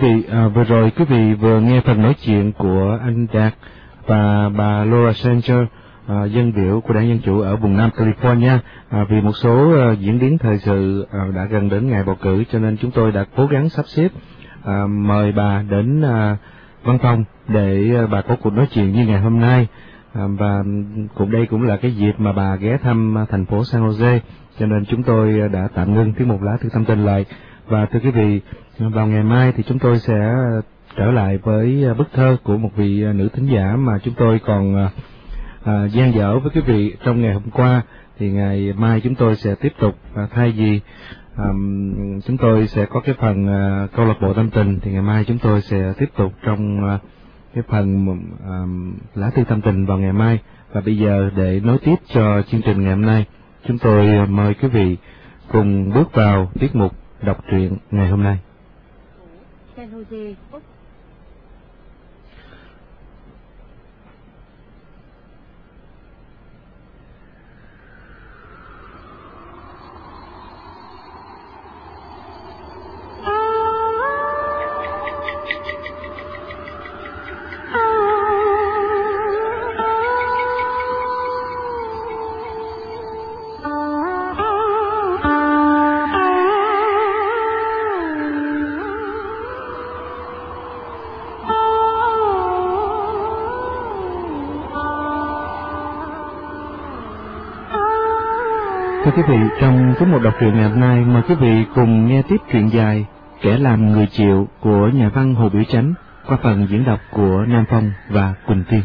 Vị à, vừa rồi quý vị vừa nghe phần nói chuyện của anh Đạt và bà Laura Sanger, à, dân biểu của đảng Dân Chủ ở vùng Nam California. À, vì một số à, diễn biến thời sự à, đã gần đến ngày bầu cử cho nên chúng tôi đã cố gắng sắp xếp à, mời bà đến à, văn phòng để à, bà có cuộc nói chuyện như ngày hôm nay. À, và cũng đây cũng là cái dịp mà bà ghé thăm à, thành phố San Jose cho nên chúng tôi à, đã tạm ngưng tiết mục lá thư tâm tình lại và thưa quý vị vào ngày mai thì chúng tôi sẽ ờ, trở lại với ờ, bức thơ của một vị ờ, nữ thính giả mà chúng tôi còn à, gian dở với quý vị trong ngày hôm qua thì ngày mai chúng tôi sẽ tiếp tục à, thay vì à, chúng tôi sẽ có cái phần à, câu lạc bộ tâm tình thì ngày mai chúng tôi sẽ tiếp tục trong à, cái phần à, lá thư tâm tình vào ngày mai và bây giờ để nối tiếp cho chương trình ngày hôm nay chúng tôi mời quý vị cùng bước vào tiết mục đọc truyện ngày hôm nay. San Jose, Úc. Thưa quý vị, trong số một đọc truyện ngày hôm nay, mời quý vị cùng nghe tiếp truyện dài Kẻ làm người chịu của nhà văn Hồ Biểu Chánh qua phần diễn đọc của Nam Phong và Quỳnh Tiên.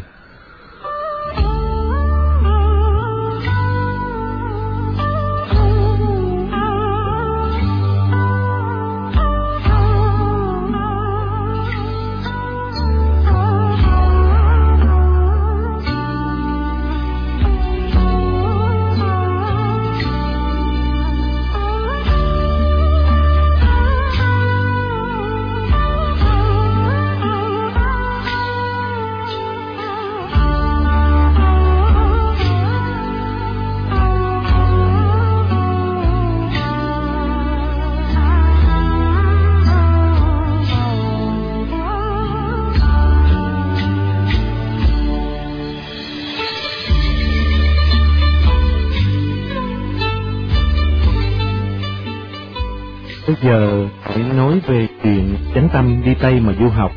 Giờ phải nói về chuyện chánh tâm đi Tây mà du học.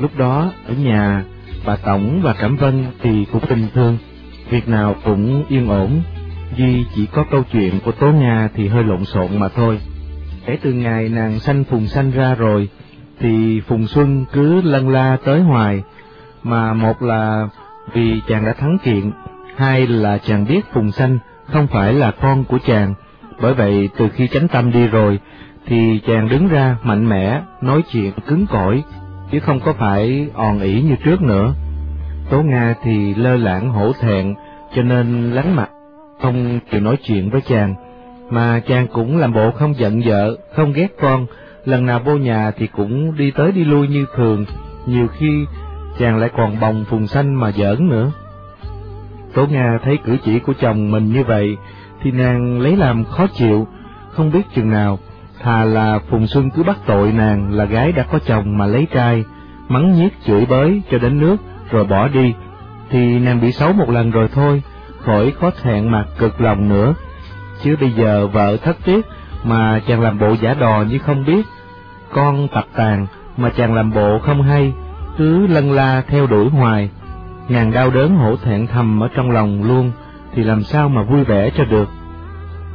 Lúc đó ở nhà, bà Tổng và cảm Vân thì cũng bình thường, việc nào cũng yên ổn, duy chỉ có câu chuyện của Tố Nga thì hơi lộn xộn mà thôi. Kể từ ngày nàng sanh Phùng sanh ra rồi, thì Phùng Xuân cứ lân la tới hoài, mà một là vì chàng đã thắng kiện, hai là chàng biết Phùng sanh không phải là con của chàng, bởi vậy từ khi chánh tâm đi rồi, thì chàng đứng ra mạnh mẽ, nói chuyện cứng cỏi, chứ không có phải òn ỉ như trước nữa. Tố Nga thì lơ lãng hổ thẹn, cho nên lánh mặt, không chịu nói chuyện với chàng, mà chàng cũng làm bộ không giận vợ, không ghét con, lần nào vô nhà thì cũng đi tới đi lui như thường, nhiều khi chàng lại còn bồng phùng xanh mà giỡn nữa. Tố Nga thấy cử chỉ của chồng mình như vậy, thì nàng lấy làm khó chịu, không biết chừng nào, thà là Phùng Xuân cứ bắt tội nàng là gái đã có chồng mà lấy trai, mắng nhiếc chửi bới cho đến nước rồi bỏ đi, thì nàng bị xấu một lần rồi thôi, khỏi có thẹn mặt cực lòng nữa. Chứ bây giờ vợ thất tiếc mà chàng làm bộ giả đò như không biết, con tập tàn mà chàng làm bộ không hay, cứ lân la theo đuổi hoài. Nàng đau đớn hổ thẹn thầm ở trong lòng luôn, thì làm sao mà vui vẻ cho được.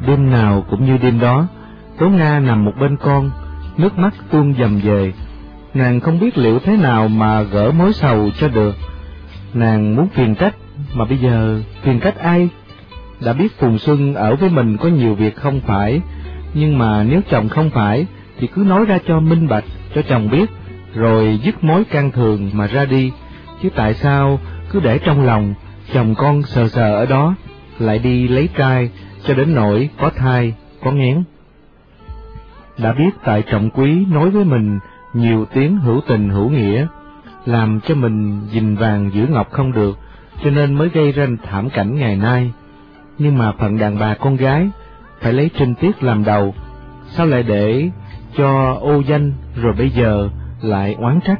Đêm nào cũng như đêm đó, Tố Nga nằm một bên con, nước mắt tuôn dầm về. Nàng không biết liệu thế nào mà gỡ mối sầu cho được. Nàng muốn phiền trách, mà bây giờ phiền trách ai? Đã biết Phùng Xuân ở với mình có nhiều việc không phải, nhưng mà nếu chồng không phải, thì cứ nói ra cho minh bạch, cho chồng biết, rồi dứt mối can thường mà ra đi. Chứ tại sao cứ để trong lòng, chồng con sờ sờ ở đó, lại đi lấy trai, cho đến nỗi có thai, có ngén đã biết tại trọng quý nói với mình nhiều tiếng hữu tình hữu nghĩa, làm cho mình gìn vàng giữ ngọc không được, cho nên mới gây ra thảm cảnh ngày nay. Nhưng mà phận đàn bà con gái phải lấy trinh tiết làm đầu, sao lại để cho ô danh rồi bây giờ lại oán trách.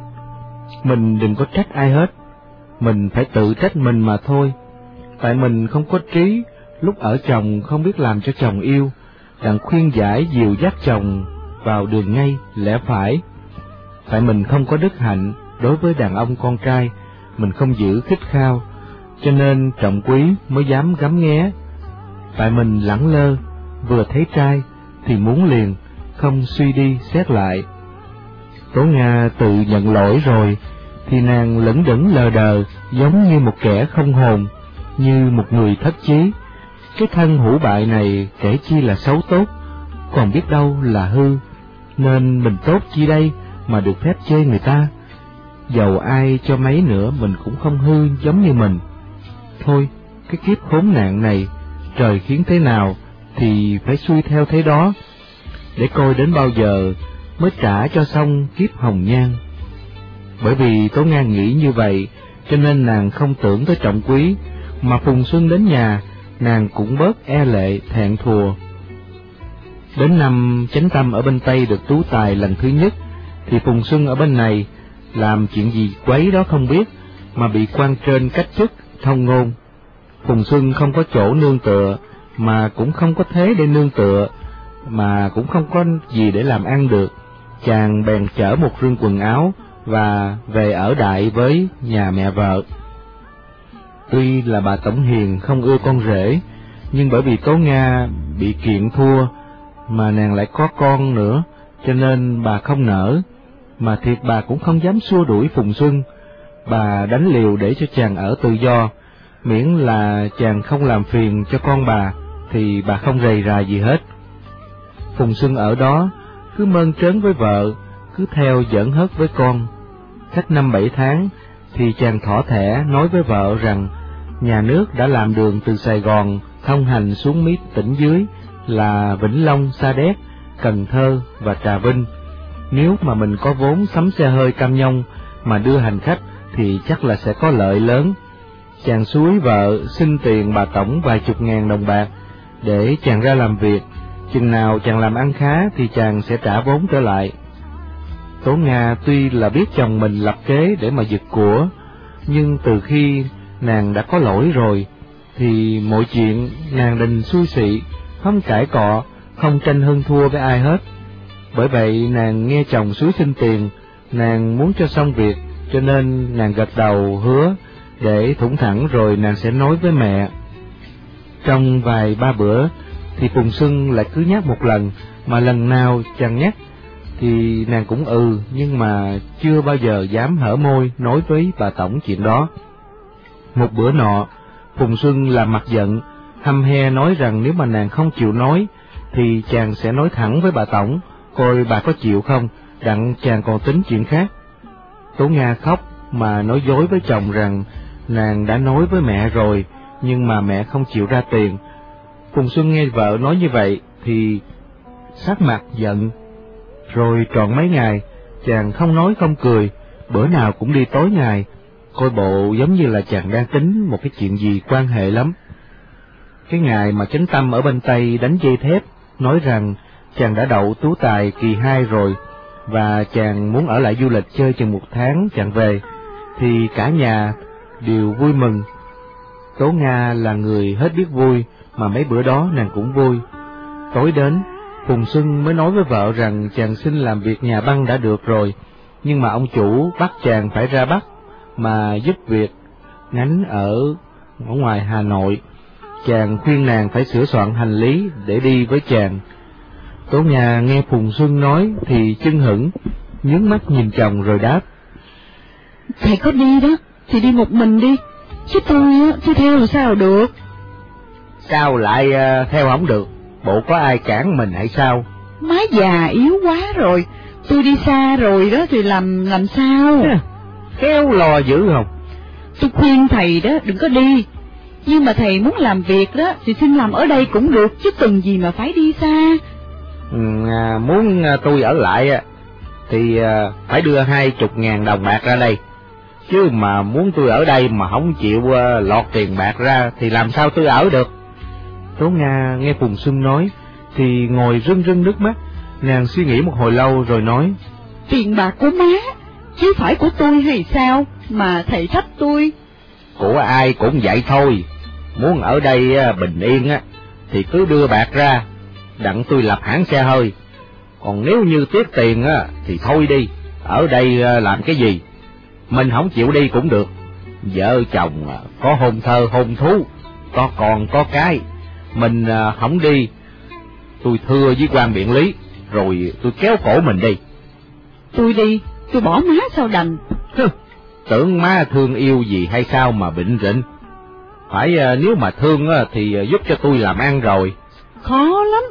Mình đừng có trách ai hết, mình phải tự trách mình mà thôi. Tại mình không có trí, lúc ở chồng không biết làm cho chồng yêu, đặng khuyên giải dìu dắt chồng vào đường ngay, lẽ phải. Tại mình không có đức hạnh đối với đàn ông con trai, mình không giữ khích khao, cho nên trọng quý mới dám gắm nghé. Tại mình lẳng lơ, vừa thấy trai thì muốn liền, không suy đi xét lại. Tố Nga tự nhận lỗi rồi, thì nàng lẫn đẫn lờ đờ, giống như một kẻ không hồn, như một người thất chí. Cái thân hữu bại này kể chi là xấu tốt, còn biết đâu là hư, nên mình tốt chi đây mà được phép chê người ta. Dầu ai cho mấy nữa mình cũng không hư giống như mình. Thôi, cái kiếp khốn nạn này, trời khiến thế nào thì phải xuôi theo thế đó, để coi đến bao giờ mới trả cho xong kiếp hồng nhan. Bởi vì Tố nga nghĩ như vậy, cho nên nàng không tưởng tới trọng quý, mà Phùng Xuân đến nhà, nàng cũng bớt e lệ thẹn thùa. Đến năm chánh tâm ở bên Tây được tú tài lần thứ nhất, thì Phùng Xuân ở bên này làm chuyện gì quấy đó không biết, mà bị quan trên cách chức, thông ngôn. Phùng Xuân không có chỗ nương tựa, mà cũng không có thế để nương tựa, mà cũng không có gì để làm ăn được. Chàng bèn chở một rương quần áo và về ở đại với nhà mẹ vợ. Tuy là bà Tổng Hiền không ưa con rể, nhưng bởi vì Tố Nga bị kiện thua, mà nàng lại có con nữa, cho nên bà không nỡ, mà thiệt bà cũng không dám xua đuổi Phùng Xuân. Bà đánh liều để cho chàng ở tự do, miễn là chàng không làm phiền cho con bà, thì bà không rầy rà gì hết. Phùng Xuân ở đó, cứ mơn trớn với vợ, cứ theo dẫn hớt với con. Cách năm bảy tháng, thì chàng thỏ thẻ nói với vợ rằng nhà nước đã làm đường từ Sài Gòn thông hành xuống mít tỉnh dưới là Vĩnh Long, Sa Đéc, Cần Thơ và Trà Vinh. Nếu mà mình có vốn sắm xe hơi cam nhông mà đưa hành khách thì chắc là sẽ có lợi lớn. Chàng suối vợ xin tiền bà tổng vài chục ngàn đồng bạc để chàng ra làm việc, chừng nào chàng làm ăn khá thì chàng sẽ trả vốn trở lại. Tố Nga tuy là biết chồng mình lập kế để mà giật của, nhưng từ khi nàng đã có lỗi rồi, thì mọi chuyện nàng định xui xị, không cãi cọ, không tranh hơn thua với ai hết. Bởi vậy nàng nghe chồng suối xin tiền, nàng muốn cho xong việc, cho nên nàng gật đầu hứa, để thủng thẳng rồi nàng sẽ nói với mẹ. Trong vài ba bữa, thì Phùng sưng lại cứ nhắc một lần, mà lần nào chàng nhắc, thì nàng cũng ừ, nhưng mà chưa bao giờ dám hở môi nói với bà Tổng chuyện đó. Một bữa nọ, Phùng Xuân làm mặt giận, hăm he nói rằng nếu mà nàng không chịu nói, thì chàng sẽ nói thẳng với bà Tổng, coi bà có chịu không, đặng chàng còn tính chuyện khác. Tố Nga khóc mà nói dối với chồng rằng nàng đã nói với mẹ rồi, nhưng mà mẹ không chịu ra tiền. Phùng Xuân nghe vợ nói như vậy thì sắc mặt giận. Rồi trọn mấy ngày, chàng không nói không cười, bữa nào cũng đi tối ngày, coi bộ giống như là chàng đang tính một cái chuyện gì quan hệ lắm. Cái ngày mà chánh tâm ở bên Tây đánh dây thép, nói rằng chàng đã đậu tú tài kỳ hai rồi, và chàng muốn ở lại du lịch chơi chừng một tháng chàng về, thì cả nhà đều vui mừng. Tố Nga là người hết biết vui, mà mấy bữa đó nàng cũng vui. Tối đến, Phùng Xuân mới nói với vợ rằng chàng xin làm việc nhà băng đã được rồi, nhưng mà ông chủ bắt chàng phải ra Bắc mà giúp việc ngánh ở ở ngoài Hà Nội. Chàng khuyên nàng phải sửa soạn hành lý để đi với chàng. Tố nhà nghe Phùng Xuân nói thì chân hững, nhướng mắt nhìn chồng rồi đáp. Thầy có đi đó, thì đi một mình đi, chứ tôi tôi theo làm sao được. Sao lại uh, theo không được? Bộ có ai cản mình hay sao? Má già yếu quá rồi, tôi đi xa rồi đó thì làm làm sao? Khéo lò dữ không? Tôi khuyên thầy đó đừng có đi, nhưng mà thầy muốn làm việc đó thì xin làm ở đây cũng được chứ cần gì mà phải đi xa. Ừ, à, muốn à, tôi ở lại thì à, phải đưa hai chục ngàn đồng bạc ra đây. Chứ mà muốn tôi ở đây mà không chịu à, lọt tiền bạc ra thì làm sao tôi ở được? Tố Nga nghe Phùng Xuân nói thì ngồi rưng rưng nước mắt, nàng suy nghĩ một hồi lâu rồi nói. tiền bạc của má, chứ phải của tôi hay sao mà thầy trách tôi. Của ai cũng vậy thôi, muốn ở đây bình yên á, thì cứ đưa bạc ra, đặng tôi lập hãng xe hơi. Còn nếu như tiếc tiền á, thì thôi đi, ở đây làm cái gì? Mình không chịu đi cũng được. Vợ chồng có hôn thơ hôn thú, có con có cái, mình không đi, tôi thưa với quan biện lý, rồi tôi kéo cổ mình đi. Tôi đi, tôi bỏ má sao đành. Tưởng má thương yêu gì hay sao mà bệnh rịnh. Phải nếu mà thương thì giúp cho tôi làm ăn rồi. Khó lắm,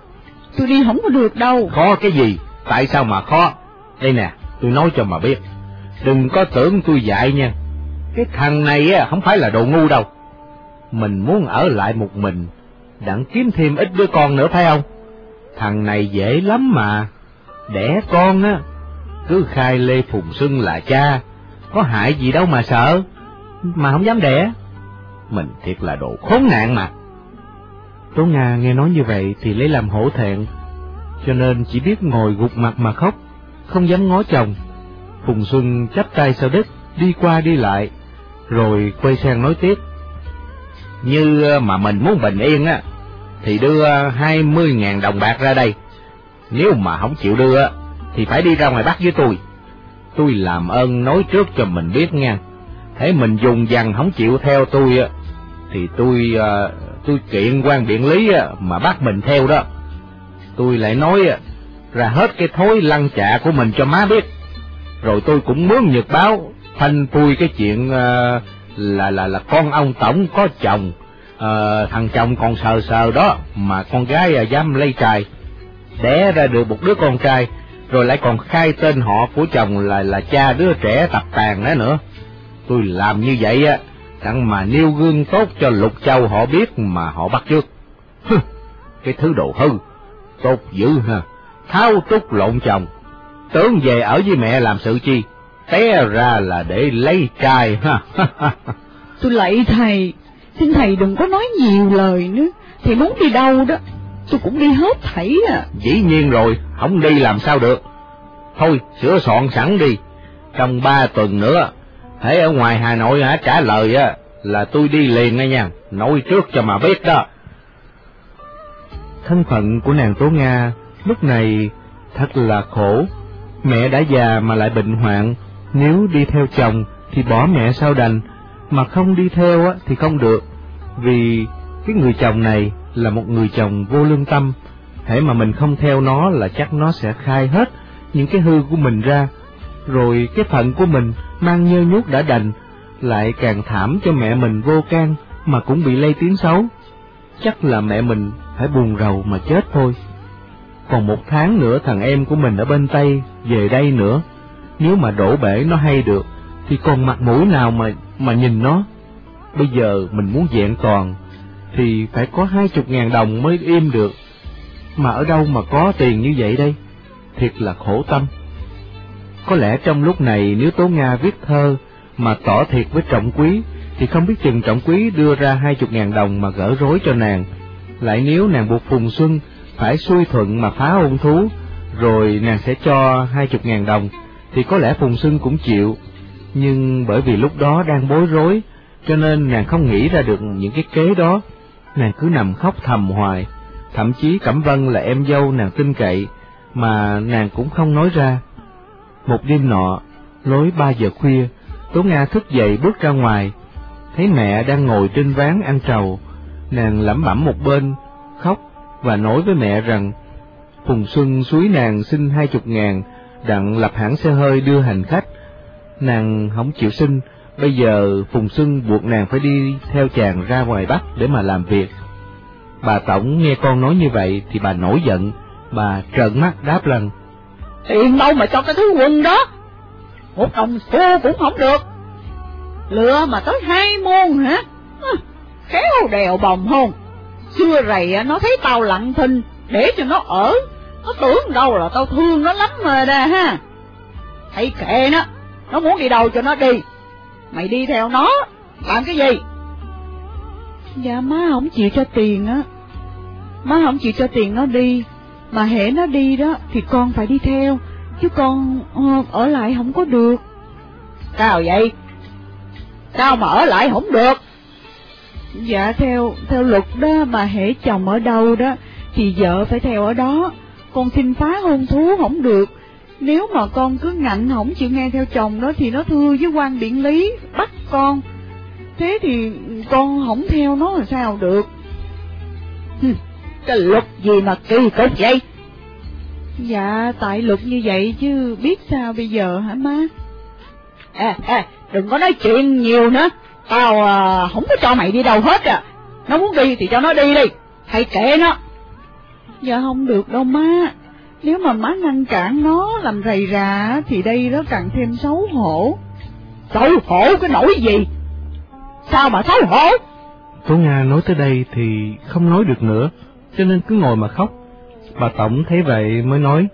tôi đi không có được đâu. Khó cái gì, tại sao mà khó? Đây nè, tôi nói cho mà biết. Đừng có tưởng tôi dạy nha. Cái thằng này á không phải là đồ ngu đâu. Mình muốn ở lại một mình, đặng kiếm thêm ít đứa con nữa phải không? Thằng này dễ lắm mà. Đẻ con á, cứ khai Lê Phùng Xuân là cha, có hại gì đâu mà sợ, mà không dám đẻ. Mình thiệt là đồ khốn nạn mà. Tố Nga nghe nói như vậy thì lấy làm hổ thẹn, cho nên chỉ biết ngồi gục mặt mà khóc, không dám ngó chồng. Phùng Xuân chắp tay sau đất, đi qua đi lại, rồi quay sang nói tiếp. Như mà mình muốn bình yên á, thì đưa hai mươi ngàn đồng bạc ra đây. Nếu mà không chịu đưa, thì phải đi ra ngoài Bắc với tôi. Tôi làm ơn nói trước cho mình biết nha. Thế mình dùng dằn không chịu theo tôi, á, thì tôi à, tôi kiện quan biện lý á mà bắt mình theo đó. Tôi lại nói á, ra hết cái thối lăng chạ của mình cho má biết. Rồi tôi cũng mướn nhật báo phanh phui cái chuyện à, là là là con ông tổng có chồng à, thằng chồng còn sờ sờ đó mà con gái à, dám lấy trai đẻ ra được một đứa con trai rồi lại còn khai tên họ của chồng là là cha đứa trẻ tập tàn đó nữa. Tôi làm như vậy á, đặng mà nêu gương tốt cho lục châu họ biết mà họ bắt trước. Cái thứ đồ hư. Tốt dữ ha. Tháo trúc lộn chồng. Tưởng về ở với mẹ làm sự chi? Té ra là để lấy trai ha. Tôi lạy thầy. Xin thầy đừng có nói nhiều lời nữa. Thầy muốn đi đâu đó tôi cũng đi hết thảy à. Dĩ nhiên rồi không đi làm sao được. Thôi sửa soạn sẵn đi. Trong ba tuần nữa hãy ở ngoài hà nội hả trả lời á là tôi đi liền ngay nha. Nói trước cho mà biết đó. Thân phận của nàng tố nga lúc này thật là khổ. Mẹ đã già mà lại bệnh hoạn. Nếu đi theo chồng thì bỏ mẹ sao đành. Mà không đi theo á thì không được. Vì cái người chồng này là một người chồng vô lương tâm. Hễ mà mình không theo nó là chắc nó sẽ khai hết những cái hư của mình ra. Rồi cái phận của mình mang nhơ nhút đã đành, lại càng thảm cho mẹ mình vô can mà cũng bị lây tiếng xấu. Chắc là mẹ mình phải buồn rầu mà chết thôi. Còn một tháng nữa thằng em của mình ở bên Tây về đây nữa. Nếu mà đổ bể nó hay được, thì còn mặt mũi nào mà mà nhìn nó? Bây giờ mình muốn vẹn toàn thì phải có hai chục ngàn đồng mới im được. Mà ở đâu mà có tiền như vậy đây? Thiệt là khổ tâm. Có lẽ trong lúc này nếu tố nga viết thơ mà tỏ thiệt với trọng quý, thì không biết chừng trọng quý đưa ra hai chục ngàn đồng mà gỡ rối cho nàng. Lại nếu nàng buộc phùng xuân phải xuôi thuận mà phá ôn thú, rồi nàng sẽ cho hai chục ngàn đồng, thì có lẽ phùng xuân cũng chịu. Nhưng bởi vì lúc đó đang bối rối, cho nên nàng không nghĩ ra được những cái kế đó nàng cứ nằm khóc thầm hoài. Thậm chí cẩm vân là em dâu nàng tin cậy, mà nàng cũng không nói ra. Một đêm nọ, lối ba giờ khuya, tố nga thức dậy bước ra ngoài. Thấy mẹ đang ngồi trên ván ăn trầu, nàng lẩm bẩm một bên, khóc và nói với mẹ rằng, phùng xuân suối nàng xin hai chục ngàn, đặng lập hãng xe hơi đưa hành khách. Nàng không chịu xin bây giờ phùng xuân buộc nàng phải đi theo chàng ra ngoài bắc để mà làm việc. Bà tổng nghe con nói như vậy thì bà nổi giận, bà trợn mắt đáp lần tiền đâu mà cho cái thứ quần đó. Một đồng xu cũng không được. Lựa mà tới hai môn hả? Khéo đèo bồng hôn. Xưa rầy nó thấy tao lặng thinh, để cho nó ở. Nó tưởng đâu là tao thương nó lắm rồi đà ha. Thấy kệ nó nó muốn đi đâu cho nó đi mày đi theo nó làm cái gì dạ má không chịu cho tiền á má không chịu cho tiền nó đi mà hễ nó đi đó thì con phải đi theo chứ con ờ, ở lại không có được. Sao vậy? Sao mà ở lại không được? Dạ theo theo luật đó mà hễ chồng ở đâu đó thì vợ phải theo ở đó. Con xin phá hôn thú không được. Nếu mà con cứ ngạnh không chịu nghe theo chồng đó thì nó thưa với quan điện lý bắt con. Thế thì con không theo nó là sao được? Hừ, Cái luật gì mà kỳ cục vậy? Dạ tại luật như vậy chứ biết sao bây giờ hả má? À, à, đừng có nói chuyện nhiều nữa. Tao à, không có cho mày đi đâu hết à. Nó muốn đi thì cho nó đi đi. Hay kệ nó. Dạ không được đâu má. Nếu mà má ngăn cản nó làm rầy rà thì đây nó càng thêm xấu hổ. Xấu hổ cái nỗi gì? Sao mà xấu hổ? Tố Nga nói tới đây thì không nói được nữa, cho nên cứ ngồi mà khóc. Bà Tổng thấy vậy mới nói,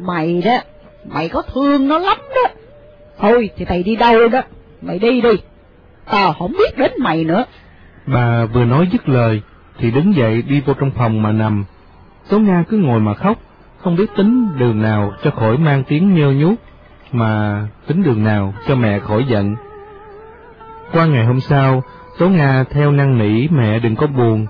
Mày đó, mày có thương nó lắm đó. Thôi thì mày đi đâu đó, mày đi đi. Tao không biết đến mày nữa. bà vừa nói dứt lời, thì đứng dậy đi vô trong phòng mà nằm. Tố Nga cứ ngồi mà khóc, không biết tính đường nào cho khỏi mang tiếng nhơ nhút, mà tính đường nào cho mẹ khỏi giận. Qua ngày hôm sau, Tố Nga theo năn nỉ mẹ đừng có buồn,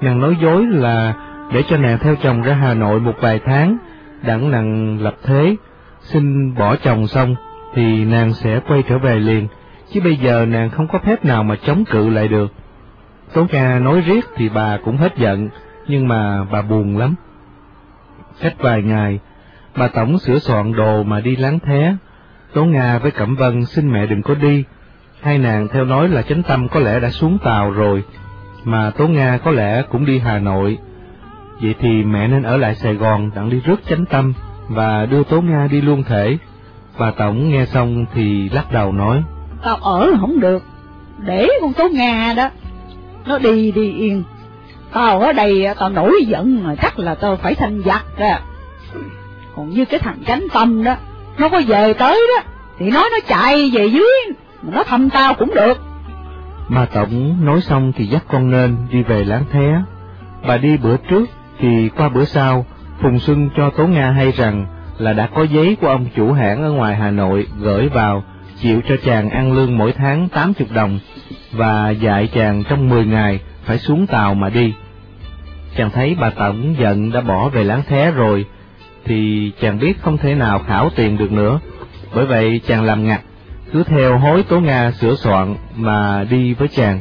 nàng nói dối là để cho nàng theo chồng ra Hà Nội một vài tháng, đặng nàng lập thế, xin bỏ chồng xong, thì nàng sẽ quay trở về liền, chứ bây giờ nàng không có phép nào mà chống cự lại được. Tố Nga nói riết thì bà cũng hết giận, nhưng mà bà buồn lắm. Cách vài ngày, bà Tổng sửa soạn đồ mà đi láng thế. Tố Nga với Cẩm Vân xin mẹ đừng có đi. Hai nàng theo nói là chánh tâm có lẽ đã xuống tàu rồi, mà Tố Nga có lẽ cũng đi Hà Nội. Vậy thì mẹ nên ở lại Sài Gòn đặng đi rước chánh tâm và đưa Tố Nga đi luôn thể. Bà Tổng nghe xong thì lắc đầu nói, Tao ở là không được. Để con Tố Nga đó. Nó đi đi yên. Tao ở đây tao nổi giận mà chắc là tao phải thành giặc ra. Còn như cái thằng chánh tâm đó, nó có về tới đó, thì nói nó chạy về dưới, mà nó thăm tao cũng được. mà Tổng nói xong thì dắt con nên đi về láng thé. Bà đi bữa trước thì qua bữa sau, Phùng Xuân cho Tố Nga hay rằng là đã có giấy của ông chủ hãng ở ngoài Hà Nội gửi vào, chịu cho chàng ăn lương mỗi tháng 80 đồng, và dạy chàng trong 10 ngày phải xuống tàu mà đi. Chàng thấy bà Tổng giận đã bỏ về láng thé rồi, thì chàng biết không thể nào khảo tiền được nữa, bởi vậy chàng làm ngặt, cứ theo hối Tố Nga sửa soạn mà đi với chàng.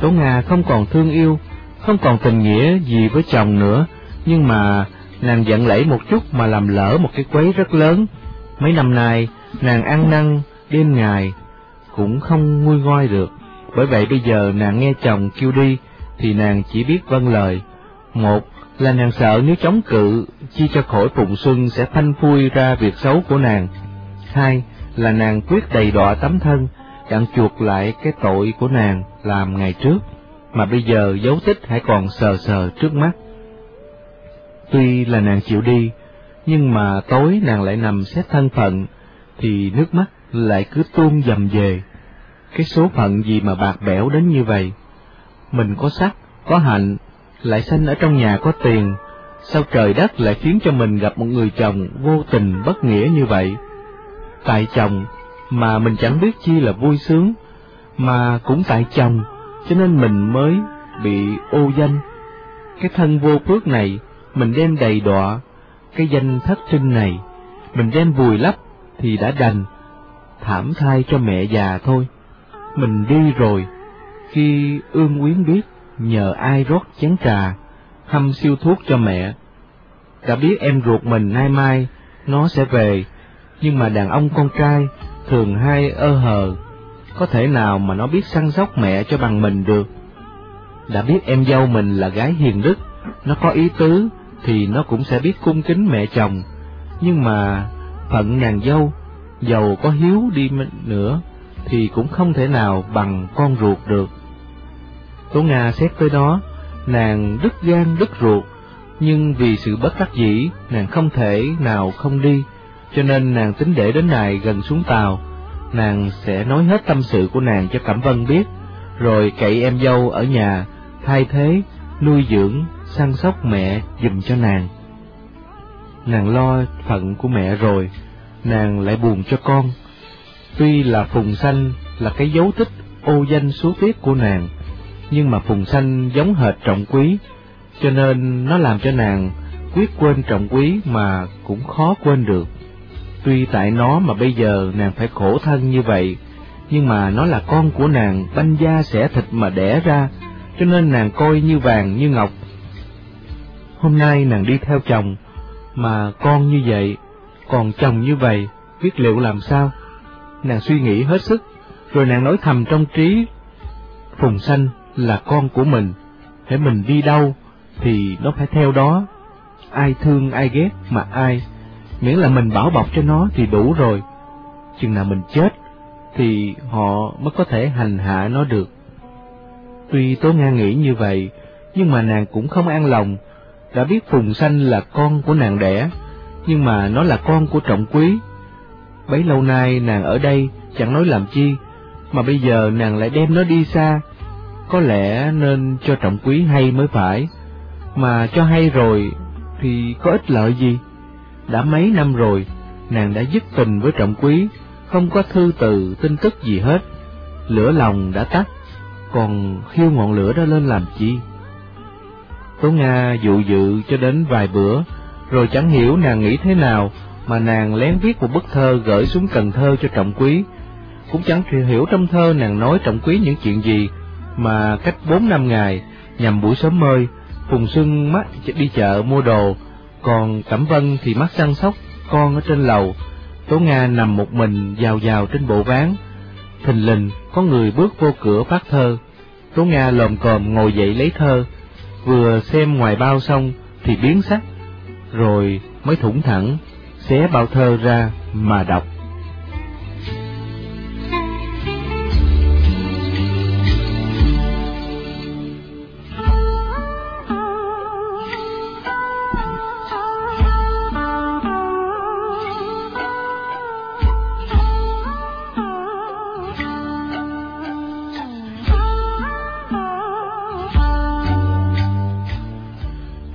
Tố Nga không còn thương yêu, không còn tình nghĩa gì với chồng nữa, nhưng mà nàng giận lẫy một chút mà làm lỡ một cái quấy rất lớn. Mấy năm nay, nàng ăn năn, đêm ngày, cũng không nguôi ngoai được. Bởi vậy bây giờ nàng nghe chồng kêu đi, thì nàng chỉ biết vâng lời. Một là nàng sợ nếu chống cự, chi cho khỏi Phụng Xuân sẽ phanh phui ra việc xấu của nàng. Hai là nàng quyết đầy đọa tấm thân, đặng chuộc lại cái tội của nàng làm ngày trước, mà bây giờ dấu tích hãy còn sờ sờ trước mắt. Tuy là nàng chịu đi, nhưng mà tối nàng lại nằm xét thân phận, thì nước mắt lại cứ tuôn dầm về. Cái số phận gì mà bạc bẽo đến như vậy? Mình có sắc, có hạnh, lại sinh ở trong nhà có tiền, sao trời đất lại khiến cho mình gặp một người chồng vô tình bất nghĩa như vậy? Tại chồng mà mình chẳng biết chi là vui sướng, mà cũng tại chồng cho nên mình mới bị ô danh. Cái thân vô phước này mình đem đầy đọa, cái danh thất trinh này mình đem vùi lấp thì đã đành, thảm thai cho mẹ già thôi. Mình đi rồi, khi ương quyến biết nhờ ai rót chén trà, hâm siêu thuốc cho mẹ. Đã biết em ruột mình nay mai, nó sẽ về, nhưng mà đàn ông con trai thường hay ơ hờ, có thể nào mà nó biết săn sóc mẹ cho bằng mình được. Đã biết em dâu mình là gái hiền đức, nó có ý tứ, thì nó cũng sẽ biết cung kính mẹ chồng, nhưng mà phận nàng dâu, giàu có hiếu đi nữa, thì cũng không thể nào bằng con ruột được. Tố Nga xét tới đó, nàng đứt gan đứt ruột, nhưng vì sự bất đắc dĩ, nàng không thể nào không đi, cho nên nàng tính để đến này gần xuống tàu, nàng sẽ nói hết tâm sự của nàng cho Cẩm Vân biết, rồi cậy em dâu ở nhà, thay thế, nuôi dưỡng, săn sóc mẹ dùm cho nàng. nàng lo phận của mẹ rồi, nàng lại buồn cho con. Tuy là phùng xanh là cái dấu tích ô danh số tiết của nàng, nhưng mà phùng xanh giống hệt trọng quý, cho nên nó làm cho nàng quyết quên trọng quý mà cũng khó quên được. Tuy tại nó mà bây giờ nàng phải khổ thân như vậy, nhưng mà nó là con của nàng banh da xẻ thịt mà đẻ ra, cho nên nàng coi như vàng như ngọc. Hôm nay nàng đi theo chồng, mà con như vậy, còn chồng như vậy, biết liệu làm sao? Nàng suy nghĩ hết sức, rồi nàng nói thầm trong trí, Phùng Xanh là con của mình, hãy mình đi đâu thì nó phải theo đó. Ai thương ai ghét mà ai, miễn là mình bảo bọc cho nó thì đủ rồi. Chừng nào mình chết thì họ mới có thể hành hạ nó được. Tuy Tố Nga nghĩ như vậy, nhưng mà nàng cũng không an lòng, đã biết Phùng Xanh là con của nàng đẻ, nhưng mà nó là con của trọng quý. Bấy lâu nay nàng ở đây chẳng nói làm chi, mà bây giờ nàng lại đem nó đi xa, có lẽ nên cho trọng quý hay mới phải, mà cho hay rồi thì có ích lợi gì? Đã mấy năm rồi, nàng đã dứt tình với trọng quý, không có thư từ tin tức gì hết, lửa lòng đã tắt, còn khiêu ngọn lửa đó lên làm chi? Tố Nga dụ dự cho đến vài bữa, rồi chẳng hiểu nàng nghĩ thế nào mà nàng lén viết một bức thơ gửi xuống Cần Thơ cho Trọng Quý. Cũng chẳng hiểu trong thơ nàng nói Trọng Quý những chuyện gì, mà cách bốn năm ngày, nhằm buổi sớm mơi, Phùng Xuân mắt đi chợ mua đồ, còn Cẩm Vân thì mắt săn sóc, con ở trên lầu, Tố Nga nằm một mình vào vào trên bộ ván. Thình lình, có người bước vô cửa phát thơ. Tố Nga lồm cồm ngồi dậy lấy thơ, vừa xem ngoài bao xong thì biến sắc, rồi mới thủng thẳng, xé bao thơ ra mà đọc.